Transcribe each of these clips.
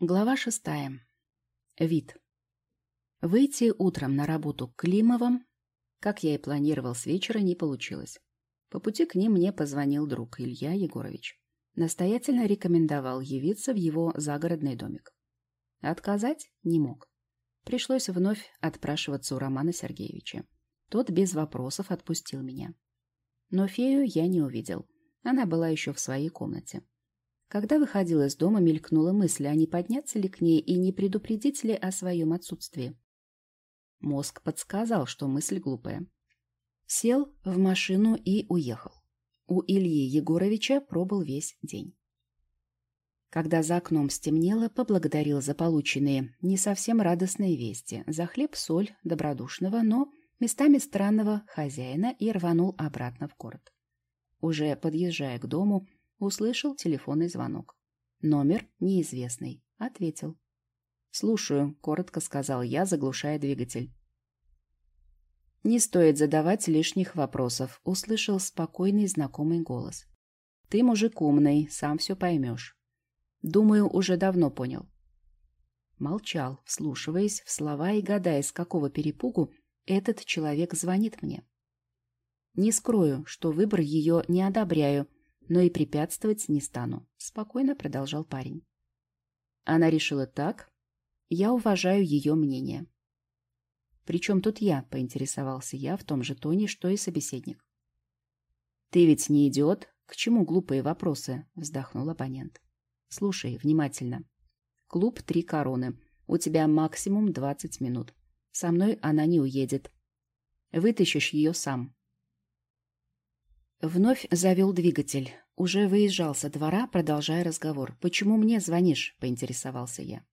Глава шестая. Вид. Выйти утром на работу к Климовым, как я и планировал с вечера, не получилось. По пути к ним мне позвонил друг Илья Егорович. Настоятельно рекомендовал явиться в его загородный домик. Отказать не мог. Пришлось вновь отпрашиваться у Романа Сергеевича. Тот без вопросов отпустил меня. Но фею я не увидел. Она была еще в своей комнате. Когда выходил из дома, мелькнула мысль, а не подняться ли к ней и не предупредить ли о своем отсутствии. Мозг подсказал, что мысль глупая. Сел в машину и уехал. У Ильи Егоровича пробыл весь день. Когда за окном стемнело, поблагодарил за полученные не совсем радостные вести, за хлеб-соль добродушного, но местами странного хозяина и рванул обратно в город. Уже подъезжая к дому, Услышал телефонный звонок. Номер неизвестный. Ответил. «Слушаю», — коротко сказал я, заглушая двигатель. «Не стоит задавать лишних вопросов», — услышал спокойный знакомый голос. «Ты мужик умный, сам все поймешь. Думаю, уже давно понял». Молчал, вслушиваясь в слова и гадая, с какого перепугу этот человек звонит мне. Не скрою, что выбор ее не одобряю, но и препятствовать не стану», — спокойно продолжал парень. Она решила так. Я уважаю ее мнение. «Причем тут я?» — поинтересовался я в том же тоне, что и собеседник. «Ты ведь не идиот? К чему глупые вопросы?» — вздохнул оппонент. «Слушай внимательно. Клуб «Три короны». У тебя максимум двадцать минут. Со мной она не уедет. Вытащишь ее сам. Вновь завел двигатель. Уже выезжал со двора, продолжая разговор. «Почему мне звонишь?» — поинтересовался я.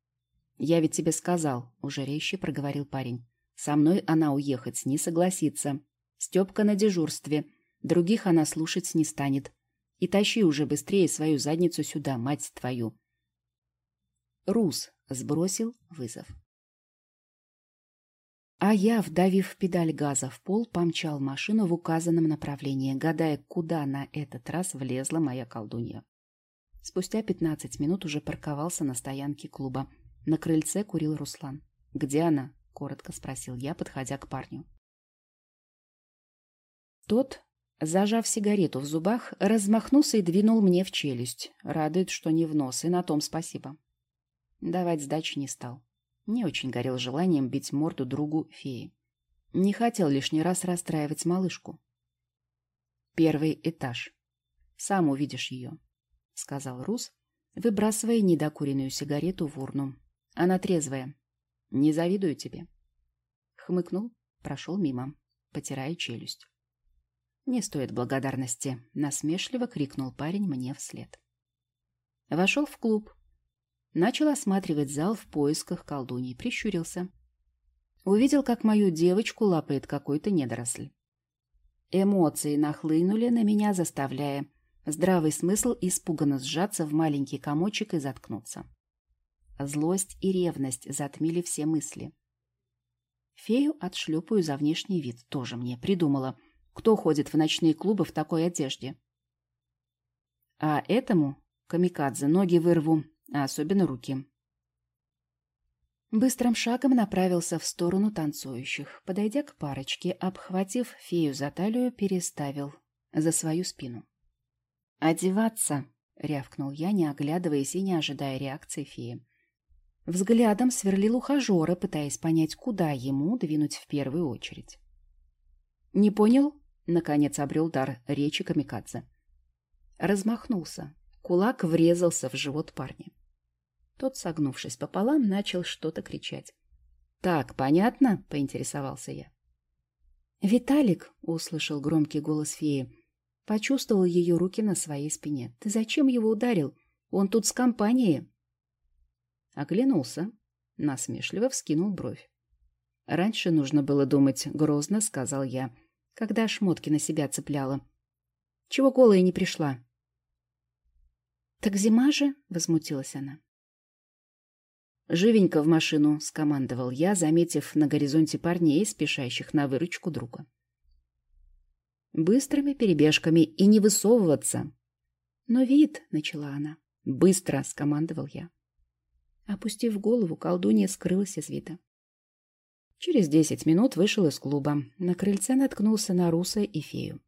«Я ведь тебе сказал», — уже резче проговорил парень. «Со мной она уехать не согласится. Степка на дежурстве. Других она слушать не станет. И тащи уже быстрее свою задницу сюда, мать твою». Рус сбросил вызов. А я, вдавив педаль газа в пол, помчал машину в указанном направлении, гадая, куда на этот раз влезла моя колдунья. Спустя пятнадцать минут уже парковался на стоянке клуба. На крыльце курил Руслан. «Где она?» — коротко спросил я, подходя к парню. Тот, зажав сигарету в зубах, размахнулся и двинул мне в челюсть. Радует, что не в нос, и на том спасибо. Давать сдачи не стал. Не очень горел желанием бить морду другу феи. Не хотел лишний раз расстраивать малышку. «Первый этаж. Сам увидишь ее», — сказал Рус, выбрасывая недокуренную сигарету в урну. «Она трезвая. Не завидую тебе». Хмыкнул, прошел мимо, потирая челюсть. «Не стоит благодарности», — насмешливо крикнул парень мне вслед. Вошел в клуб, Начал осматривать зал в поисках колдуньи, прищурился. Увидел, как мою девочку лапает какой-то недоросль. Эмоции нахлынули на меня, заставляя здравый смысл испуганно сжаться в маленький комочек и заткнуться. Злость и ревность затмили все мысли. Фею отшлепаю за внешний вид, тоже мне придумала, кто ходит в ночные клубы в такой одежде. А этому, камикадзе, ноги вырву, а особенно руки. Быстрым шагом направился в сторону танцующих. Подойдя к парочке, обхватив фею за талию, переставил за свою спину. «Одеваться!» — рявкнул я, не оглядываясь и не ожидая реакции феи. Взглядом сверлил ухажера, пытаясь понять, куда ему двинуть в первую очередь. «Не понял?» — наконец обрел дар речи Камикадзе. Размахнулся. Кулак врезался в живот парня. Тот, согнувшись пополам, начал что-то кричать. «Так, понятно?» — поинтересовался я. «Виталик!» — услышал громкий голос феи. Почувствовал ее руки на своей спине. «Ты зачем его ударил? Он тут с компанией!» Оглянулся. Насмешливо вскинул бровь. «Раньше нужно было думать грозно», — сказал я, когда шмотки на себя цепляла. «Чего голая не пришла?» «Так зима же?» — возмутилась она. «Живенько в машину», — скомандовал я, заметив на горизонте парней, спешащих на выручку друга. «Быстрыми перебежками и не высовываться». «Но вид», — начала она. «Быстро», — скомандовал я. Опустив голову, колдунья скрылась из вида. Через десять минут вышел из клуба. На крыльце наткнулся на Руса и фею.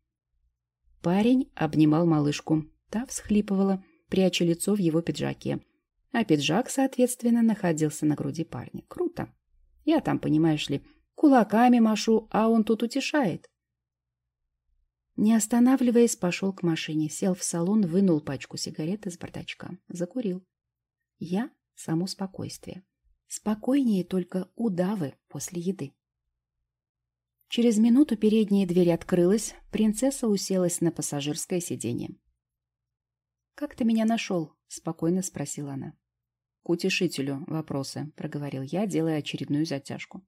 Парень обнимал малышку. Та всхлипывала, пряча лицо в его пиджаке. А пиджак, соответственно, находился на груди парня. Круто. Я там, понимаешь ли, кулаками машу, а он тут утешает. Не останавливаясь, пошел к машине, сел в салон, вынул пачку сигарет из бардачка. Закурил. Я — само спокойствие. Спокойнее только удавы после еды. Через минуту передняя дверь открылась, принцесса уселась на пассажирское сиденье. «Как ты меня нашел?» — спокойно спросила она. «К утешителю вопросы», — проговорил я, делая очередную затяжку.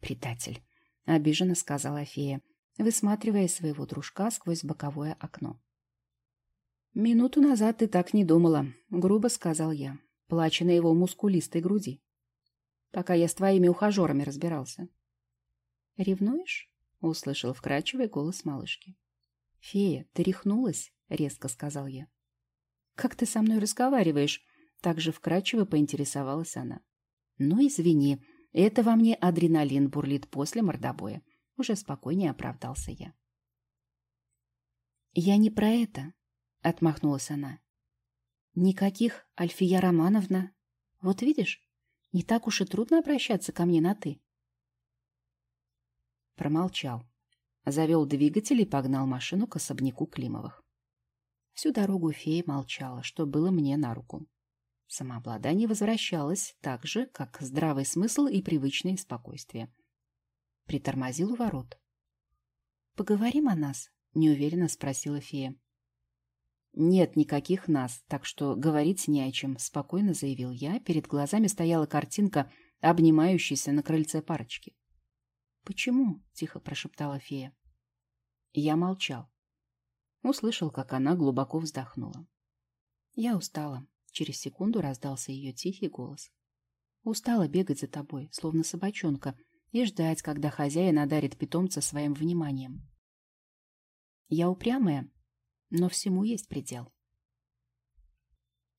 «Предатель», — обиженно сказала фея высматривая своего дружка сквозь боковое окно. «Минуту назад ты так не думала», — грубо сказал я, плача на его мускулистой груди. «Пока я с твоими ухажерами разбирался». «Ревнуешь?» — услышал вкрадчивый голос малышки. «Фея, ты рехнулась?» — резко сказал я. «Как ты со мной разговариваешь?» — так же вкрадчиво поинтересовалась она. «Ну, извини, это во мне адреналин бурлит после мордобоя. Уже спокойнее оправдался я. «Я не про это», — отмахнулась она. «Никаких, Альфия Романовна. Вот видишь, не так уж и трудно обращаться ко мне на «ты». Промолчал. Завел двигатель и погнал машину к особняку Климовых. Всю дорогу фея молчала, что было мне на руку. Самообладание возвращалось так же, как здравый смысл и привычное спокойствие притормозил у ворот. «Поговорим о нас?» — неуверенно спросила фея. «Нет никаких нас, так что говорить не о чем», — спокойно заявил я. Перед глазами стояла картинка, обнимающейся на крыльце парочки. «Почему?» — тихо прошептала фея. Я молчал. Услышал, как она глубоко вздохнула. Я устала. Через секунду раздался ее тихий голос. Устала бегать за тобой, словно собачонка, и ждать, когда хозяин одарит питомца своим вниманием. Я упрямая, но всему есть предел.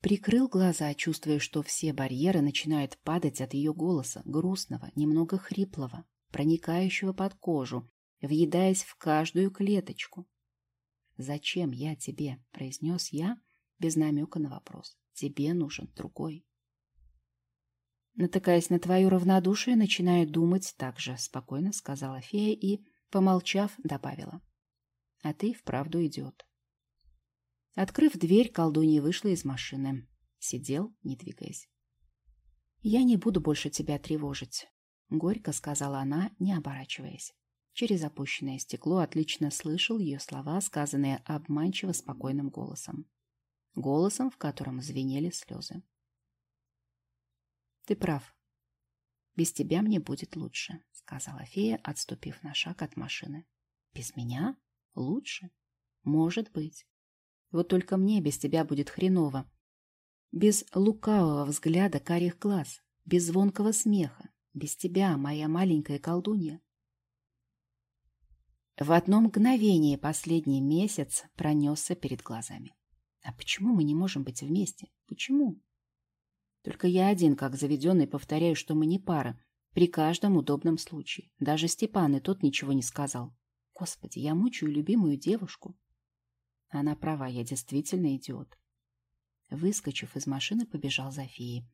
Прикрыл глаза, чувствуя, что все барьеры начинают падать от ее голоса, грустного, немного хриплого, проникающего под кожу, въедаясь в каждую клеточку. «Зачем я тебе?» — произнес я без намека на вопрос. «Тебе нужен другой». Натыкаясь на твое равнодушие, начинаю думать так же, спокойно сказала фея и, помолчав, добавила. А ты вправду идет. Открыв дверь, колдунья вышла из машины. Сидел, не двигаясь. «Я не буду больше тебя тревожить», — горько сказала она, не оборачиваясь. Через опущенное стекло отлично слышал ее слова, сказанные обманчиво спокойным голосом. Голосом, в котором звенели слезы. Ты прав. Без тебя мне будет лучше, сказала фея, отступив на шаг от машины. Без меня? Лучше? Может быть. Вот только мне без тебя будет хреново. Без лукавого взгляда карих глаз, без звонкого смеха, без тебя, моя маленькая колдунья. В одно мгновение последний месяц пронесся перед глазами. А почему мы не можем быть вместе? Почему? Только я один, как заведенный, повторяю, что мы не пара. При каждом удобном случае. Даже Степан и тот ничего не сказал. Господи, я мучаю любимую девушку. Она права, я действительно идиот. Выскочив из машины, побежал за феей.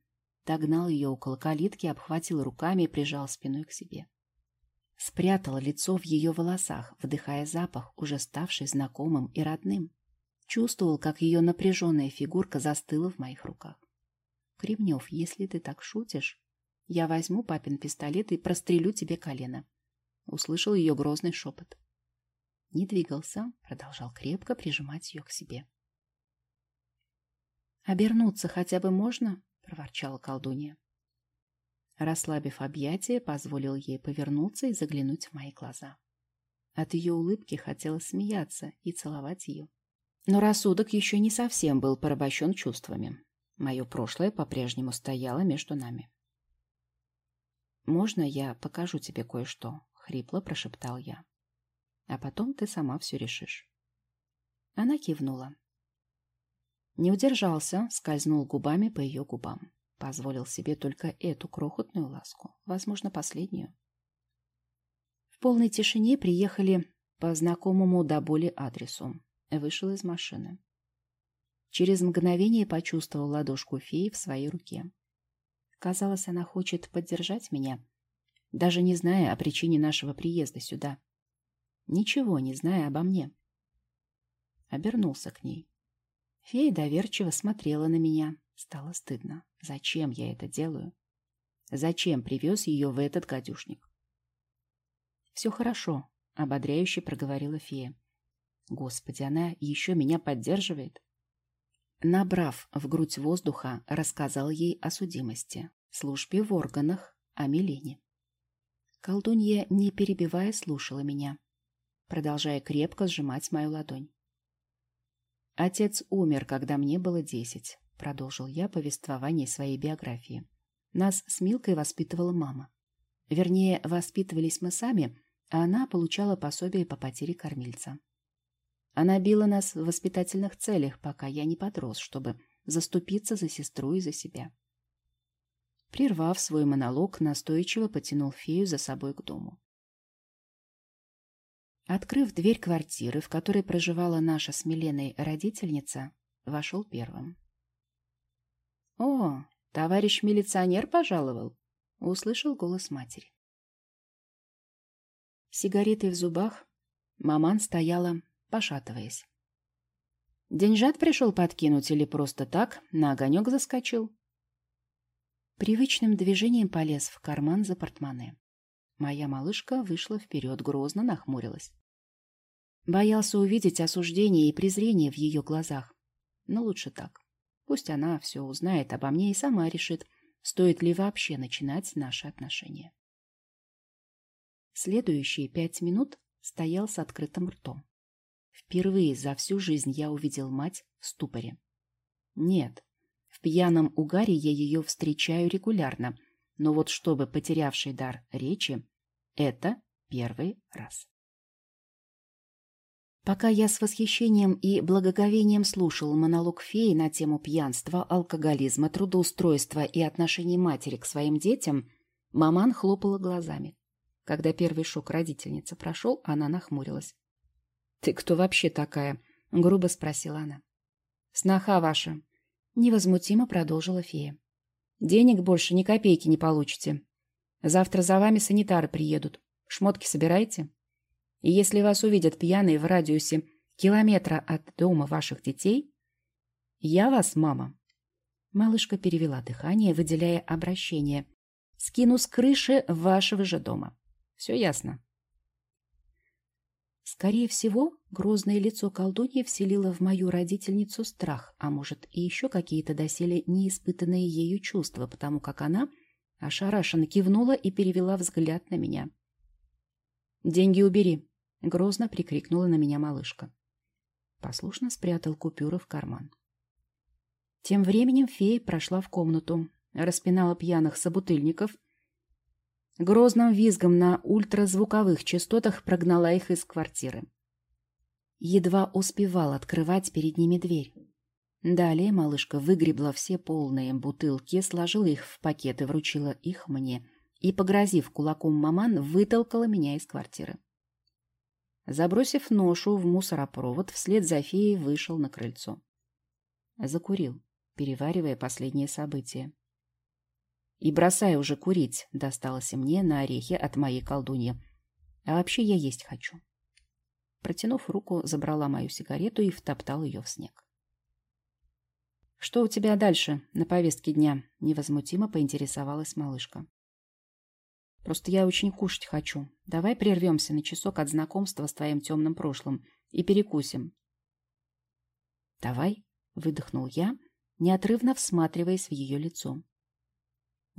Догнал ее около калитки, обхватил руками и прижал спиной к себе. Спрятал лицо в ее волосах, вдыхая запах, уже ставший знакомым и родным. Чувствовал, как ее напряженная фигурка застыла в моих руках. Кремнев, если ты так шутишь, я возьму папин пистолет и прострелю тебе колено. Услышал ее грозный шепот. Не двигался, продолжал крепко прижимать ее к себе. «Обернуться хотя бы можно?» — проворчала колдунья. Расслабив объятия, позволил ей повернуться и заглянуть в мои глаза. От ее улыбки хотелось смеяться и целовать ее. Но рассудок еще не совсем был порабощен чувствами. Мое прошлое по-прежнему стояло между нами. «Можно я покажу тебе кое-что?» — хрипло прошептал я. «А потом ты сама все решишь». Она кивнула. Не удержался, скользнул губами по ее губам. позволил себе только эту крохотную ласку, возможно, последнюю. В полной тишине приехали по знакомому до боли адресу. Вышел из машины. Через мгновение почувствовал ладошку феи в своей руке. Казалось, она хочет поддержать меня, даже не зная о причине нашего приезда сюда. Ничего не зная обо мне. Обернулся к ней. Фея доверчиво смотрела на меня. Стало стыдно. Зачем я это делаю? Зачем привез ее в этот гадюшник? «Все хорошо», — ободряюще проговорила фея. «Господи, она еще меня поддерживает?» Набрав в грудь воздуха, рассказал ей о судимости, службе в органах, о Милене. Колдунья, не перебивая, слушала меня, продолжая крепко сжимать мою ладонь. «Отец умер, когда мне было десять», — продолжил я повествование своей биографии. «Нас с Милкой воспитывала мама. Вернее, воспитывались мы сами, а она получала пособие по потере кормильца. Она била нас в воспитательных целях, пока я не подрос, чтобы заступиться за сестру и за себя. Прервав свой монолог, настойчиво потянул фею за собой к дому. Открыв дверь квартиры, в которой проживала наша с Миленой родительница, вошел первым. «О, товарищ милиционер пожаловал!» — услышал голос матери. Сигаретой в зубах маман стояла пошатываясь. Деньжат пришел подкинуть или просто так на огонек заскочил? Привычным движением полез в карман за портмоне. Моя малышка вышла вперед, грозно нахмурилась. Боялся увидеть осуждение и презрение в ее глазах. Но лучше так. Пусть она все узнает обо мне и сама решит, стоит ли вообще начинать наши отношения. Следующие пять минут стоял с открытым ртом. Впервые за всю жизнь я увидел мать в ступоре. Нет, в пьяном угаре я ее встречаю регулярно, но вот чтобы потерявший дар речи, это первый раз. Пока я с восхищением и благоговением слушал монолог феи на тему пьянства, алкоголизма, трудоустройства и отношений матери к своим детям, маман хлопала глазами. Когда первый шок родительницы прошел, она нахмурилась. «Ты кто вообще такая?» — грубо спросила она. «Сноха ваша», — невозмутимо продолжила фея. «Денег больше ни копейки не получите. Завтра за вами санитары приедут. Шмотки собираете? И если вас увидят пьяные в радиусе километра от дома ваших детей, я вас, мама». Малышка перевела дыхание, выделяя обращение. «Скину с крыши вашего же дома. Все ясно?» Скорее всего, грозное лицо колдуньи вселило в мою родительницу страх, а может и еще какие-то доселе неиспытанные ею чувства, потому как она ошарашенно кивнула и перевела взгляд на меня. «Деньги убери!» — грозно прикрикнула на меня малышка. Послушно спрятал купюры в карман. Тем временем фея прошла в комнату, распинала пьяных собутыльников — Грозным визгом на ультразвуковых частотах прогнала их из квартиры. Едва успевал открывать перед ними дверь. Далее малышка выгребла все полные бутылки, сложила их в пакет и вручила их мне, и, погрозив кулаком маман, вытолкала меня из квартиры. Забросив ношу в мусоропровод, вслед за феей вышел на крыльцо. Закурил, переваривая последние события. И бросай уже курить, досталось мне на орехи от моей колдуньи. А вообще я есть хочу. Протянув руку, забрала мою сигарету и втоптал ее в снег. «Что у тебя дальше на повестке дня?» — невозмутимо поинтересовалась малышка. «Просто я очень кушать хочу. Давай прервемся на часок от знакомства с твоим темным прошлым и перекусим». «Давай», — выдохнул я, неотрывно всматриваясь в ее лицо.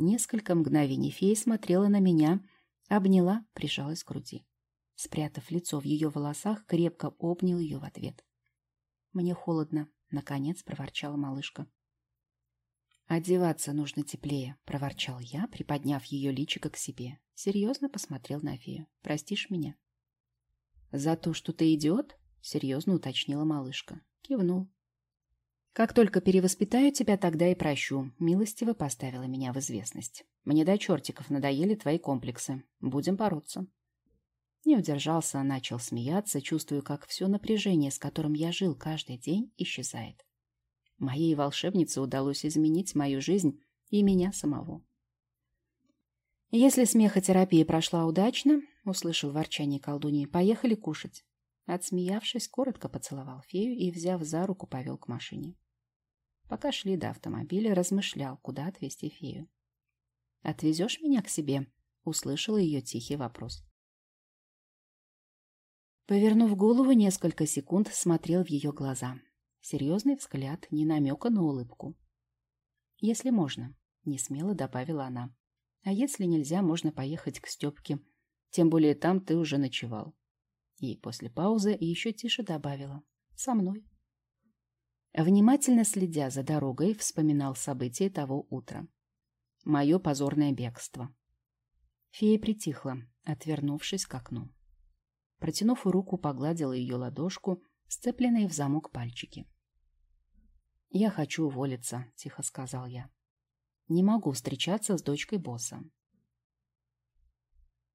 Несколько мгновений фея смотрела на меня, обняла, прижалась к груди. Спрятав лицо в ее волосах, крепко обнял ее в ответ. «Мне холодно», — наконец проворчала малышка. «Одеваться нужно теплее», — проворчал я, приподняв ее личико к себе. Серьезно посмотрел на фею. «Простишь меня?» «За то, что ты идиот?» — серьезно уточнила малышка. Кивнул. Как только перевоспитаю тебя, тогда и прощу. Милостиво поставила меня в известность. Мне до чертиков надоели твои комплексы. Будем бороться. Не удержался, начал смеяться, чувствуя, как все напряжение, с которым я жил каждый день, исчезает. Моей волшебнице удалось изменить мою жизнь и меня самого. Если смехотерапия прошла удачно, услышал ворчание колдуньи, поехали кушать. Отсмеявшись, коротко поцеловал фею и, взяв за руку, повел к машине. Пока шли до автомобиля, размышлял, куда отвезти фею. «Отвезешь меня к себе?» — услышала ее тихий вопрос. Повернув голову, несколько секунд смотрел в ее глаза. Серьезный взгляд, не намека на улыбку. «Если можно», — несмело добавила она. «А если нельзя, можно поехать к Степке. Тем более там ты уже ночевал». И после паузы еще тише добавила. «Со мной». Внимательно следя за дорогой, вспоминал события того утра. Мое позорное бегство. Фея притихла, отвернувшись к окну. Протянув руку, погладила ее ладошку, сцепленные в замок пальчики. «Я хочу уволиться», — тихо сказал я. «Не могу встречаться с дочкой босса».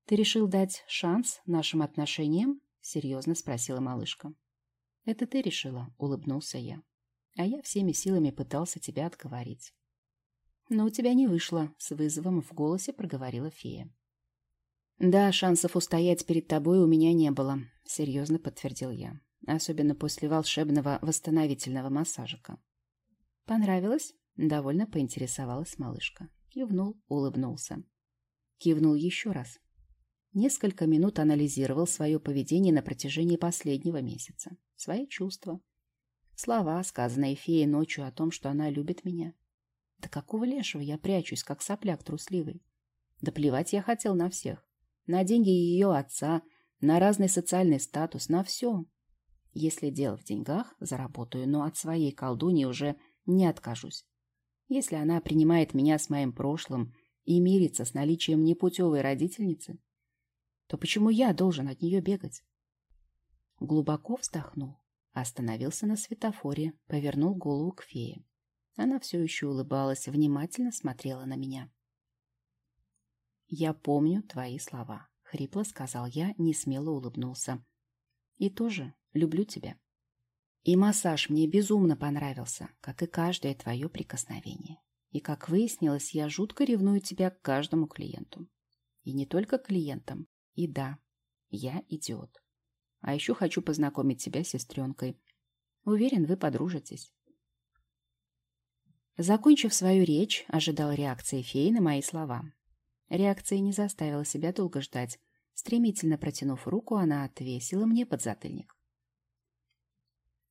«Ты решил дать шанс нашим отношениям?» — серьезно спросила малышка. «Это ты решила», — улыбнулся я. «А я всеми силами пытался тебя отговорить». «Но у тебя не вышло», — с вызовом в голосе проговорила фея. «Да, шансов устоять перед тобой у меня не было», — серьезно подтвердил я. Особенно после волшебного восстановительного массажика. «Понравилось?» — довольно поинтересовалась малышка. Кивнул, улыбнулся. Кивнул еще раз. Несколько минут анализировал свое поведение на протяжении последнего месяца. Свои чувства. Слова, сказанные феей ночью о том, что она любит меня. Да какого лешего я прячусь, как сопляк трусливый? Да плевать я хотел на всех. На деньги ее отца, на разный социальный статус, на все. Если дело в деньгах, заработаю, но от своей колдуньи уже не откажусь. Если она принимает меня с моим прошлым и мирится с наличием непутевой родительницы, то почему я должен от нее бегать? Глубоко вздохнул, остановился на светофоре, повернул голову к фее. Она все еще улыбалась, внимательно смотрела на меня. «Я помню твои слова», — хрипло сказал я, не смело улыбнулся. «И тоже люблю тебя». И массаж мне безумно понравился, как и каждое твое прикосновение. И, как выяснилось, я жутко ревную тебя к каждому клиенту. И не только клиентам. И да, я идиот. А еще хочу познакомить тебя с сестренкой. Уверен, вы подружитесь. Закончив свою речь, ожидал реакции феи на мои слова. Реакция не заставила себя долго ждать. Стремительно протянув руку, она отвесила мне подзатыльник.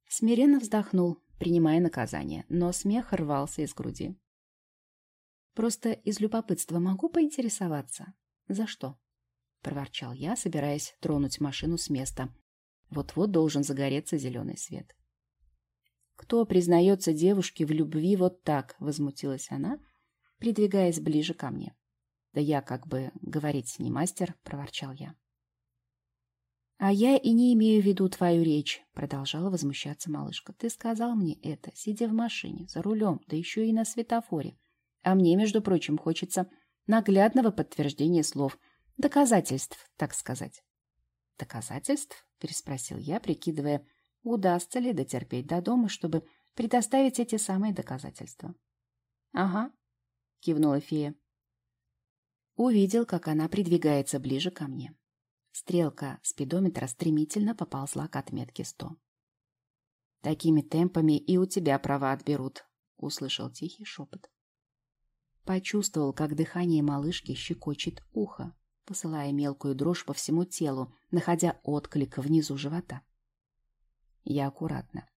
Смиренно вздохнул, принимая наказание, но смех рвался из груди. «Просто из любопытства могу поинтересоваться? За что?» — проворчал я, собираясь тронуть машину с места. Вот-вот должен загореться зеленый свет. «Кто признается девушке в любви вот так?» — возмутилась она, придвигаясь ближе ко мне. «Да я как бы говорить не мастер», — проворчал я. «А я и не имею в виду твою речь», — продолжала возмущаться малышка. «Ты сказал мне это, сидя в машине, за рулем, да еще и на светофоре. А мне, между прочим, хочется наглядного подтверждения слов, доказательств, так сказать». «Доказательств?» — переспросил я, прикидывая, удастся ли дотерпеть до дома, чтобы предоставить эти самые доказательства. «Ага», — кивнула фея. Увидел, как она придвигается ближе ко мне. Стрелка спидометра стремительно поползла к отметке 100. «Такими темпами и у тебя права отберут», — услышал тихий шепот. Почувствовал, как дыхание малышки щекочет ухо, посылая мелкую дрожь по всему телу, находя отклик внизу живота. Я аккуратно.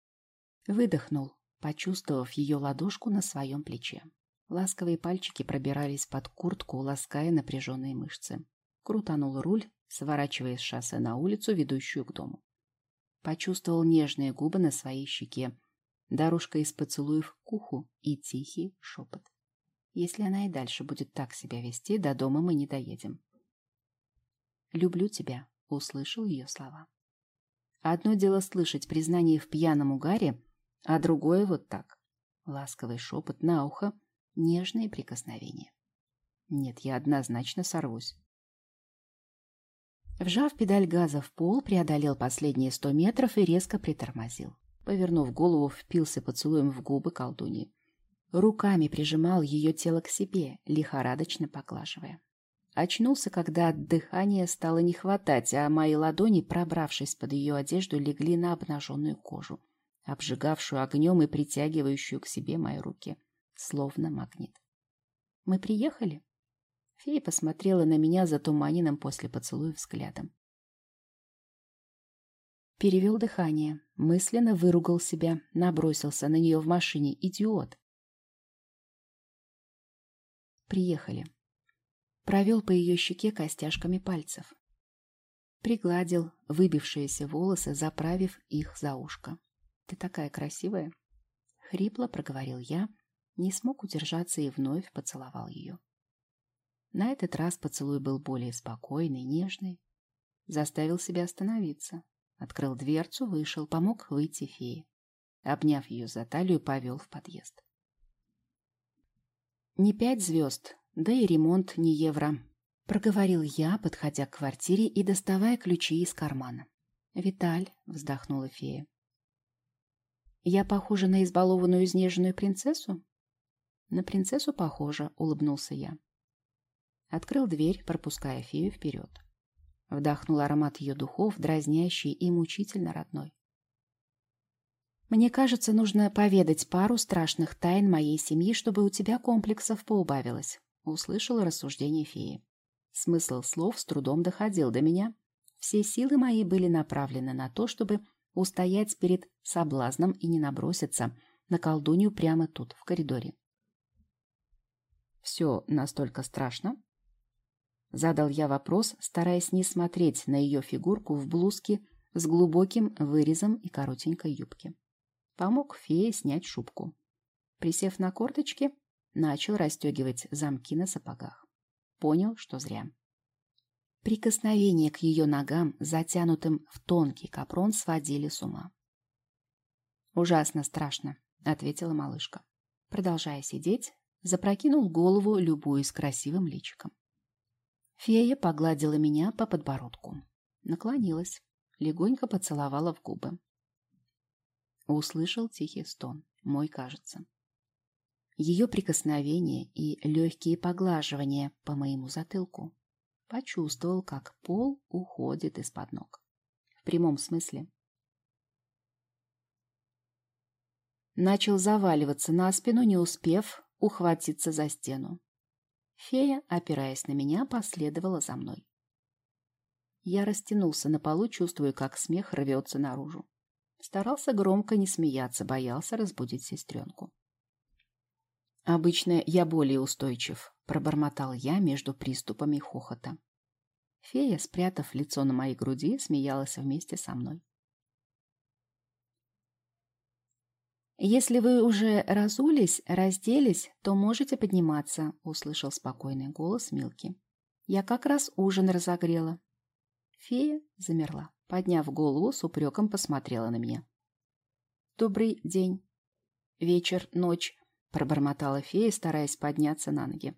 Выдохнул, почувствовав ее ладошку на своем плече. Ласковые пальчики пробирались под куртку, лаская напряженные мышцы. Крутанул руль, сворачивая с шоссе на улицу, ведущую к дому. Почувствовал нежные губы на своей щеке, дорожка из поцелуев к уху и тихий шепот. Если она и дальше будет так себя вести, до дома мы не доедем. «Люблю тебя», — услышал ее слова. Одно дело слышать признание в пьяном угаре, а другое вот так, ласковый шепот на ухо, нежные прикосновения. Нет, я однозначно сорвусь. Вжав педаль газа в пол, преодолел последние сто метров и резко притормозил. Повернув голову, впился поцелуем в губы колдуньи. Руками прижимал ее тело к себе, лихорадочно поглаживая. Очнулся, когда от дыхания стало не хватать, а мои ладони, пробравшись под ее одежду, легли на обнаженную кожу, обжигавшую огнем и притягивающую к себе мои руки, словно магнит. «Мы приехали?» Фея посмотрела на меня затуманенным после поцелуя взглядом. Перевел дыхание, мысленно выругал себя, набросился на нее в машине. Идиот! Приехали. Провел по ее щеке костяшками пальцев. Пригладил выбившиеся волосы, заправив их за ушко. «Ты такая красивая!» Хрипло проговорил я, не смог удержаться и вновь поцеловал ее. На этот раз поцелуй был более спокойный, нежный. Заставил себя остановиться. Открыл дверцу, вышел, помог выйти фее. Обняв ее за талию, повел в подъезд. Не пять звезд, да и ремонт не евро. Проговорил я, подходя к квартире и доставая ключи из кармана. «Виталь», — вздохнула фея. «Я похожа на избалованную изнеженную принцессу?» «На принцессу похожа», — улыбнулся я. Открыл дверь, пропуская фею вперед. Вдохнул аромат ее духов, дразнящий и мучительно родной. Мне кажется, нужно поведать пару страшных тайн моей семьи, чтобы у тебя комплексов поубавилось. Услышала рассуждение феи. Смысл слов с трудом доходил до меня. Все силы мои были направлены на то, чтобы устоять перед соблазном и не наброситься на колдунью прямо тут, в коридоре. «Все настолько страшно?» Задал я вопрос, стараясь не смотреть на ее фигурку в блузке с глубоким вырезом и коротенькой юбке помог фее снять шубку. Присев на корточки, начал расстегивать замки на сапогах. Понял, что зря. Прикосновение к ее ногам, затянутым в тонкий капрон, сводили с ума. «Ужасно страшно», — ответила малышка. Продолжая сидеть, запрокинул голову, любуясь красивым личиком. Фея погладила меня по подбородку. Наклонилась, легонько поцеловала в губы. Услышал тихий стон, мой кажется. Ее прикосновение и легкие поглаживания по моему затылку. Почувствовал, как пол уходит из-под ног. В прямом смысле. Начал заваливаться на спину, не успев ухватиться за стену. Фея, опираясь на меня, последовала за мной. Я растянулся на полу, чувствуя, как смех рвется наружу. Старался громко не смеяться, боялся разбудить сестренку. «Обычно я более устойчив», — пробормотал я между приступами хохота. Фея, спрятав лицо на моей груди, смеялась вместе со мной. «Если вы уже разулись, разделись, то можете подниматься», — услышал спокойный голос Милки. «Я как раз ужин разогрела». Фея замерла подняв голову, с упреком посмотрела на меня. «Добрый день. Вечер, ночь», — пробормотала фея, стараясь подняться на ноги.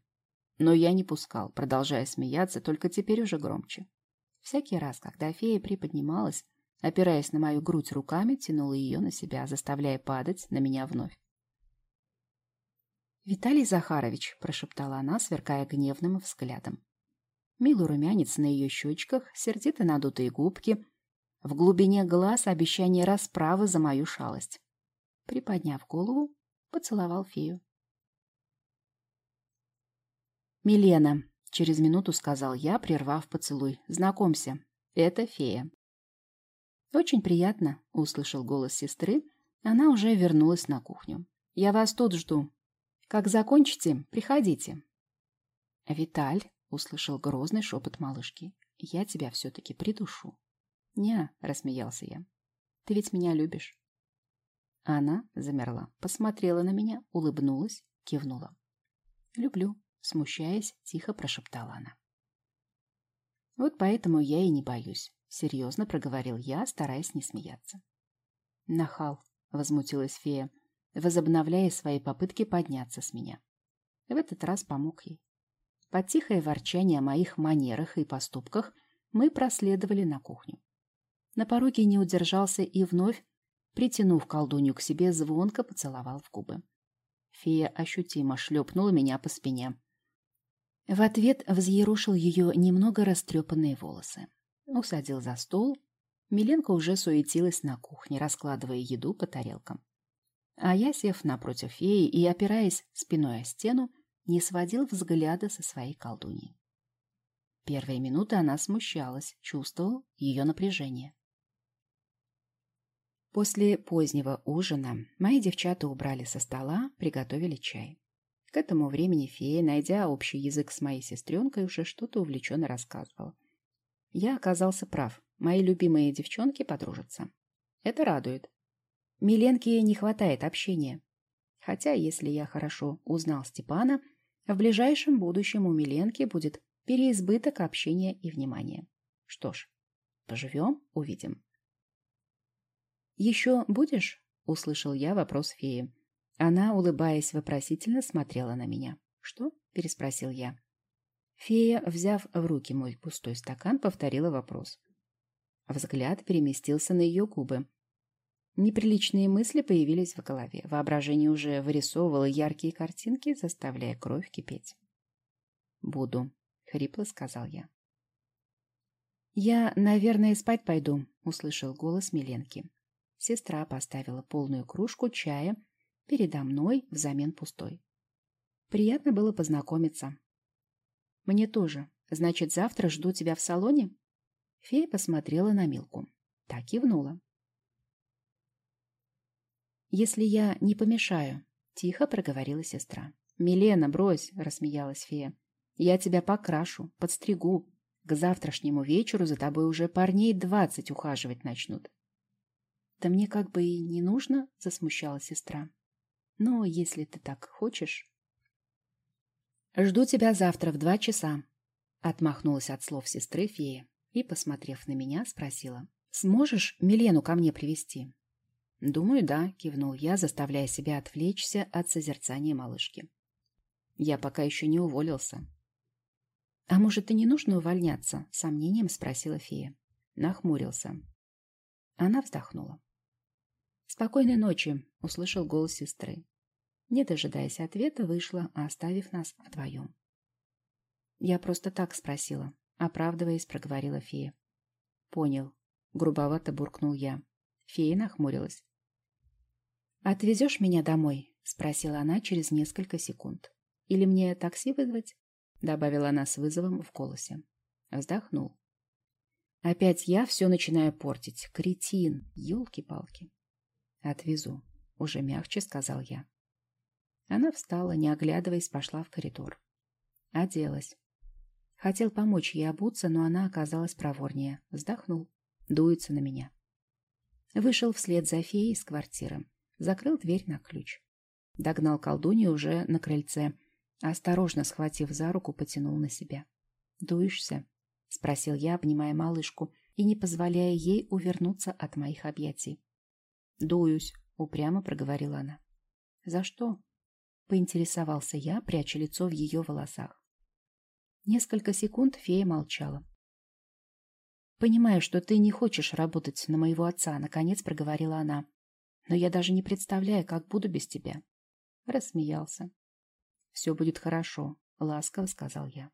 Но я не пускал, продолжая смеяться, только теперь уже громче. Всякий раз, когда фея приподнималась, опираясь на мою грудь руками, тянула ее на себя, заставляя падать на меня вновь. «Виталий Захарович», — прошептала она, сверкая гневным взглядом. Милый румянец на ее щечках, сердито надутые губки, в глубине глаз обещание расправы за мою шалость. Приподняв голову, поцеловал фею. «Милена», — через минуту сказал я, прервав поцелуй, — «знакомься, это фея». «Очень приятно», — услышал голос сестры. Она уже вернулась на кухню. «Я вас тут жду. Как закончите, приходите». «Виталь», — услышал грозный шепот малышки, — «я тебя все-таки придушу». «Не», — рассмеялся я. «Ты ведь меня любишь». Она замерла, посмотрела на меня, улыбнулась, кивнула. «Люблю», — смущаясь, тихо прошептала она. «Вот поэтому я и не боюсь», — серьезно проговорил я, стараясь не смеяться. «Нахал», — возмутилась фея. возобновляя свои попытки подняться с меня. В этот раз помог ей. Под тихое ворчание о моих манерах и поступках мы проследовали на кухню. На пороге не удержался и вновь, притянув колдунью к себе, звонко поцеловал в губы. Фея ощутимо шлепнула меня по спине. В ответ взъерушил ее немного растрепанные волосы. Усадил за стол. Миленко уже суетилась на кухне, раскладывая еду по тарелкам. А я, сев напротив феи и опираясь спиной о стену, не сводил взгляда со своей колдуньи. Первые минуты она смущалась, чувствовал ее напряжение. После позднего ужина мои девчата убрали со стола, приготовили чай. К этому времени фея, найдя общий язык с моей сестренкой, уже что-то увлеченно рассказывала. Я оказался прав. Мои любимые девчонки подружатся. Это радует. Миленке не хватает общения. Хотя, если я хорошо узнал Степана, в ближайшем будущем у Миленки будет переизбыток общения и внимания. Что ж, поживем, увидим. «Еще будешь?» — услышал я вопрос феи. Она, улыбаясь вопросительно, смотрела на меня. «Что?» — переспросил я. Фея, взяв в руки мой пустой стакан, повторила вопрос. Взгляд переместился на ее губы. Неприличные мысли появились в голове. Воображение уже вырисовывало яркие картинки, заставляя кровь кипеть. «Буду», — хрипло сказал я. «Я, наверное, спать пойду», — услышал голос Миленки. Сестра поставила полную кружку чая передо мной взамен пустой. Приятно было познакомиться. Мне тоже. Значит, завтра жду тебя в салоне? Фея посмотрела на Милку. Так кивнула. Если я не помешаю, тихо проговорила сестра. Милена, брось, рассмеялась фея. Я тебя покрашу, подстригу. К завтрашнему вечеру за тобой уже парней двадцать ухаживать начнут. «Да мне как бы и не нужно», — засмущалась сестра. «Но если ты так хочешь...» «Жду тебя завтра в два часа», — отмахнулась от слов сестры фея и, посмотрев на меня, спросила. «Сможешь Милену ко мне привести «Думаю, да», — кивнул я, заставляя себя отвлечься от созерцания малышки. «Я пока еще не уволился». «А может, и не нужно увольняться?» — сомнением спросила фея. Нахмурился. Она вздохнула. «Спокойной ночи!» — услышал голос сестры. Не дожидаясь ответа, вышла, оставив нас вдвоем. Я просто так спросила, оправдываясь, проговорила фея. «Понял», — грубовато буркнул я. Фея нахмурилась. «Отвезешь меня домой?» — спросила она через несколько секунд. «Или мне такси вызвать?» — добавила она с вызовом в голосе. Вздохнул. «Опять я все начинаю портить. Кретин! Елки-палки!» «Отвезу», — уже мягче сказал я. Она встала, не оглядываясь, пошла в коридор. Оделась. Хотел помочь ей обуться, но она оказалась проворнее. Вздохнул. Дуется на меня. Вышел вслед за феей из квартиры. Закрыл дверь на ключ. Догнал колдунью уже на крыльце. Осторожно схватив за руку, потянул на себя. «Дуешься?» — спросил я, обнимая малышку и не позволяя ей увернуться от моих объятий. «Дуюсь», — упрямо проговорила она. «За что?» — поинтересовался я, пряча лицо в ее волосах. Несколько секунд фея молчала. «Понимаю, что ты не хочешь работать на моего отца», — наконец проговорила она. «Но я даже не представляю, как буду без тебя». Рассмеялся. «Все будет хорошо», — ласково сказал я.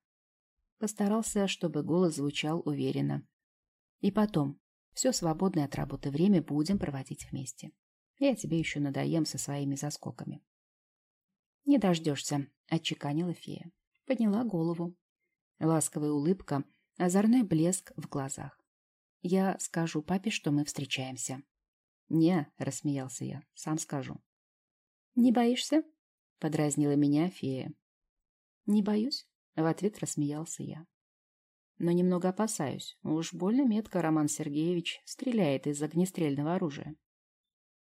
Постарался, чтобы голос звучал уверенно. «И потом, все свободное от работы время будем проводить вместе. Я тебе еще надоем со своими заскоками. Не дождешься, отчеканила фея. Подняла голову. Ласковая улыбка, озорной блеск в глазах. Я скажу папе, что мы встречаемся. Не, рассмеялся я, сам скажу. Не боишься? Подразнила меня фея. Не боюсь, в ответ рассмеялся я но немного опасаюсь. Уж больно метко Роман Сергеевич стреляет из огнестрельного оружия.